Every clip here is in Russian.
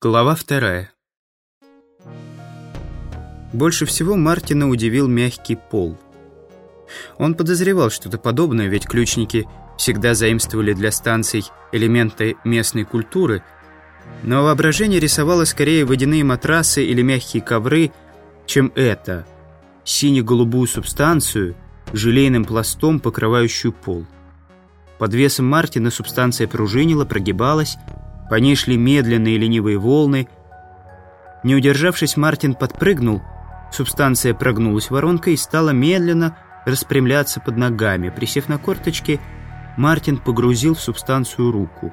Глава вторая. Больше всего Мартина удивил мягкий пол. Он подозревал что-то подобное, ведь ключники всегда заимствовали для станций элементы местной культуры, но воображение рисовало скорее водяные матрасы или мягкие ковры, чем это – сине-голубую субстанцию, желейным пластом покрывающую пол. Под весом Мартина субстанция пружинила, прогибалась – по ней шли медленные ленивые волны. Не удержавшись, Мартин подпрыгнул. Субстанция прогнулась воронкой и стала медленно распрямляться под ногами. Присев на корточки, Мартин погрузил в субстанцию руку.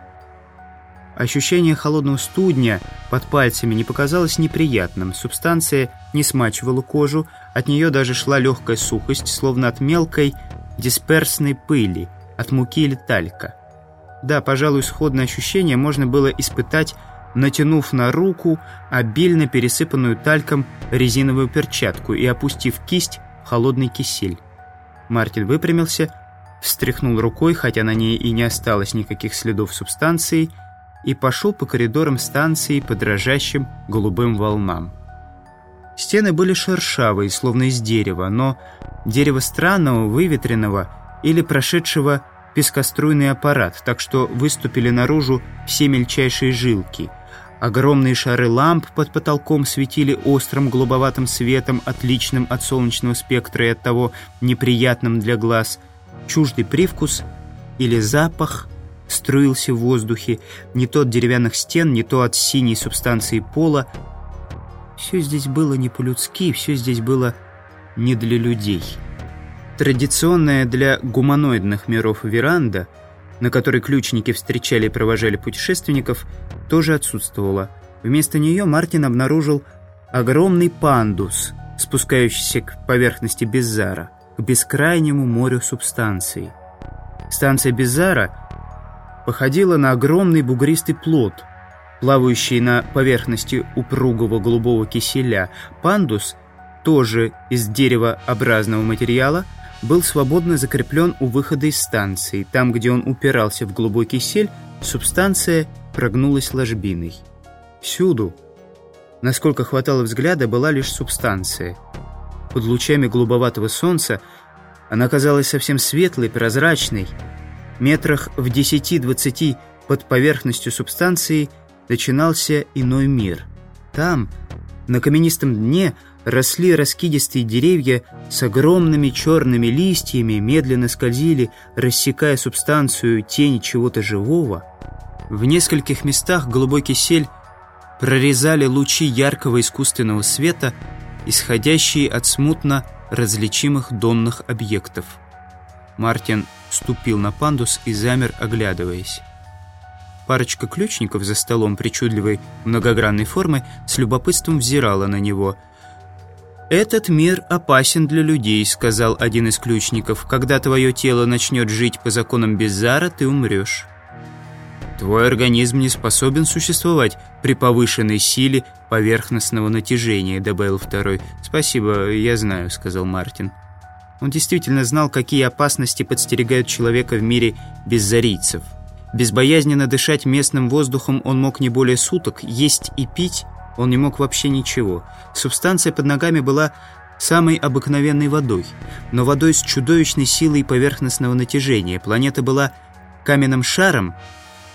Ощущение холодного студня под пальцами не показалось неприятным. Субстанция не смачивала кожу, от нее даже шла легкая сухость, словно от мелкой дисперсной пыли, от муки или талька. Да, пожалуй, сходное ощущение можно было испытать, натянув на руку обильно пересыпанную тальком резиновую перчатку и опустив кисть в холодный кисель. Мартин выпрямился, встряхнул рукой, хотя на ней и не осталось никаких следов субстанции, и пошел по коридорам станции по дрожащим голубым волнам. Стены были шершавые, словно из дерева, но дерево странного, выветренного или прошедшего пескоструйный аппарат, так что выступили наружу все мельчайшие жилки. Огромные шары ламп под потолком светили острым голубоватым светом, отличным от солнечного спектра и от того неприятным для глаз. Чуждый привкус или запах струился в воздухе, не то от деревянных стен, не то от синей субстанции пола. Все здесь было не по-людски, все здесь было не для людей». Традиционная для гуманоидных миров веранда, на которой ключники встречали и провожали путешественников, тоже отсутствовала. Вместо нее Мартин обнаружил огромный пандус, спускающийся к поверхности Беззара, к бескрайнему морю субстанции. Станция Беззара походила на огромный бугристый плод, плавающий на поверхности упругого голубого киселя. Пандус, тоже из деревообразного материала, был свободно закреплен у выхода из станции. Там, где он упирался в глубокий сель, субстанция прогнулась ложбиной. Всюду, насколько хватало взгляда, была лишь субстанция. Под лучами голубоватого солнца она казалась совсем светлой, прозрачной. Метрах в 10-20 под поверхностью субстанции начинался иной мир. Там, на каменистом дне, росли раскидистые деревья с огромными черными листьями, медленно скользили, рассекая субстанцию тени чего-то живого. В нескольких местах голубой кисель прорезали лучи яркого искусственного света, исходящие от смутно различимых донных объектов. Мартин ступил на пандус и замер, оглядываясь. Парочка ключников за столом причудливой многогранной формы с любопытством взирала на него – «Этот мир опасен для людей», — сказал один из ключников. «Когда твое тело начнет жить по законам Беззара, ты умрешь». «Твой организм не способен существовать при повышенной силе поверхностного натяжения», — добавил второй. «Спасибо, я знаю», — сказал Мартин. Он действительно знал, какие опасности подстерегают человека в мире беззарийцев. Безбоязненно дышать местным воздухом он мог не более суток, есть и пить он не мог вообще ничего. Субстанция под ногами была самой обыкновенной водой, но водой с чудовищной силой поверхностного натяжения. Планета была каменным шаром,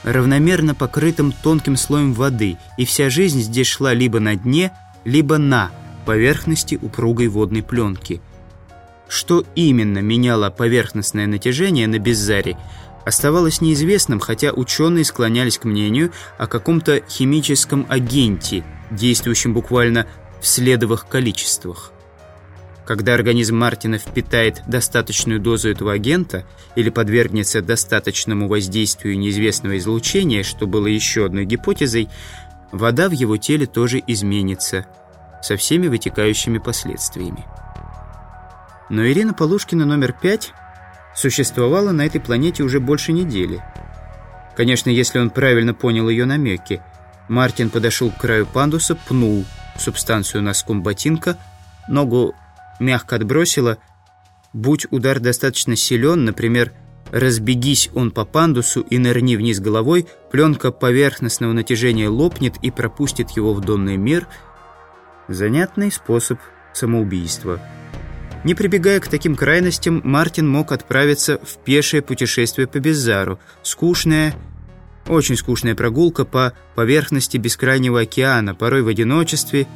равномерно покрытым тонким слоем воды, и вся жизнь здесь шла либо на дне, либо на поверхности упругой водной пленки. Что именно меняло поверхностное натяжение на Беззаре – оставалось неизвестным, хотя ученые склонялись к мнению о каком-то химическом агенте, действующем буквально в следовых количествах. Когда организм Мартина впитает достаточную дозу этого агента или подвергнется достаточному воздействию неизвестного излучения, что было еще одной гипотезой, вода в его теле тоже изменится со всеми вытекающими последствиями. Но Ирина Полушкина номер пять существовала на этой планете уже больше недели. Конечно, если он правильно понял ее намеки. Мартин подошел к краю пандуса, пнул субстанцию носком ботинка, ногу мягко отбросило. Будь удар достаточно силен, например, Разбегись он по пандусу и нырни вниз головой, пленка поверхностного натяжения лопнет и пропустит его в донный мир. Занятный способ самоубийства. Не прибегая к таким крайностям, Мартин мог отправиться в пешее путешествие по Безару. Скучная, очень скучная прогулка по поверхности бескрайнего океана, порой в одиночестве,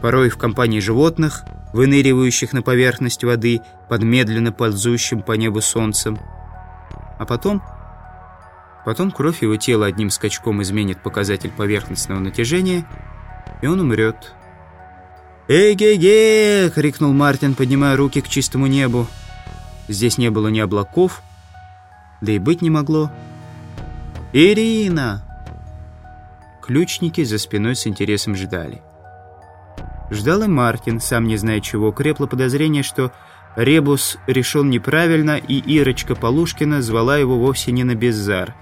порой в компании животных, выныривающих на поверхность воды под медленно ползущим по небу солнцем. А потом... Потом кровь его тела одним скачком изменит показатель поверхностного натяжения, и он умрет. «Эй-ге-ге!» — крикнул Мартин, поднимая руки к чистому небу. Здесь не было ни облаков, да и быть не могло. «Ирина!» Ключники за спиной с интересом ждали. Ждал и Мартин, сам не зная чего. Крепло подозрение, что Ребус решен неправильно, и Ирочка Полушкина звала его вовсе не на беззар.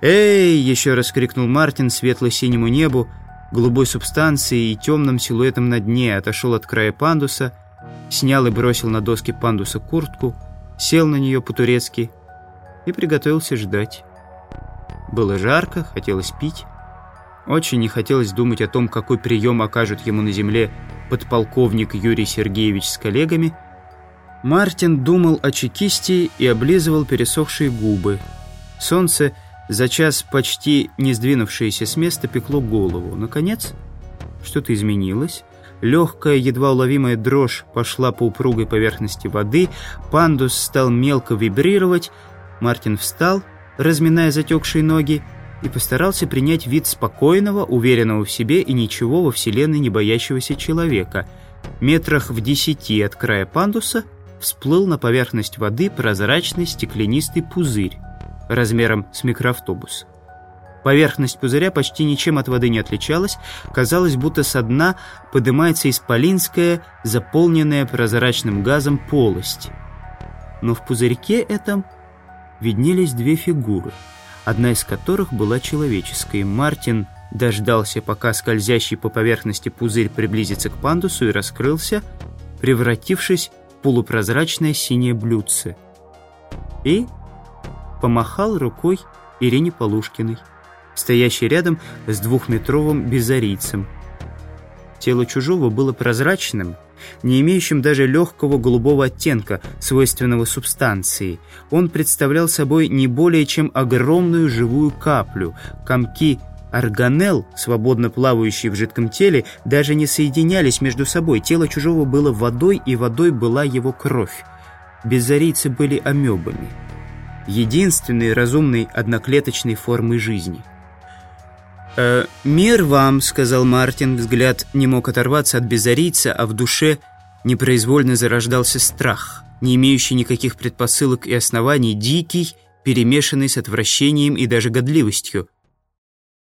«Эй!» — еще раз крикнул Мартин светло-синему небу, голубой субстанцией и темным силуэтом на дне, отошел от края пандуса, снял и бросил на доски пандуса куртку, сел на нее по-турецки и приготовился ждать. Было жарко, хотелось пить. Очень не хотелось думать о том, какой прием окажут ему на земле подполковник Юрий Сергеевич с коллегами — Мартин думал о чекисте и облизывал пересохшие губы. Солнце, за час почти не сдвинувшееся с места, пекло голову. Наконец, что-то изменилось. Легкая, едва уловимая дрожь пошла по упругой поверхности воды, пандус стал мелко вибрировать. Мартин встал, разминая затекшие ноги, и постарался принять вид спокойного, уверенного в себе и ничего во вселенной не боящегося человека. Метрах в десяти от края пандуса – всплыл на поверхность воды прозрачный стеклянистый пузырь размером с микроавтобус. Поверхность пузыря почти ничем от воды не отличалась, казалось, будто со дна поднимается исполинская, заполненная прозрачным газом полость. Но в пузырьке этом виднелись две фигуры, одна из которых была человеческой. Мартин дождался, пока скользящий по поверхности пузырь приблизится к пандусу и раскрылся, превратившись полупрозрачное синее блюдце. И помахал рукой Ирине Полушкиной, стоящей рядом с двухметровым безарийцем. Тело чужого было прозрачным, не имеющим даже легкого голубого оттенка, свойственного субстанции. Он представлял собой не более чем огромную живую каплю, комки Органел, свободно плавающий в жидком теле, даже не соединялись между собой. Тело чужого было водой, и водой была его кровь. Безарийцы были амебами. Единственной разумной одноклеточной формой жизни. «Э, «Мир вам», — сказал Мартин, взгляд не мог оторваться от безарийца, а в душе непроизвольно зарождался страх, не имеющий никаких предпосылок и оснований, дикий, перемешанный с отвращением и даже годливостью.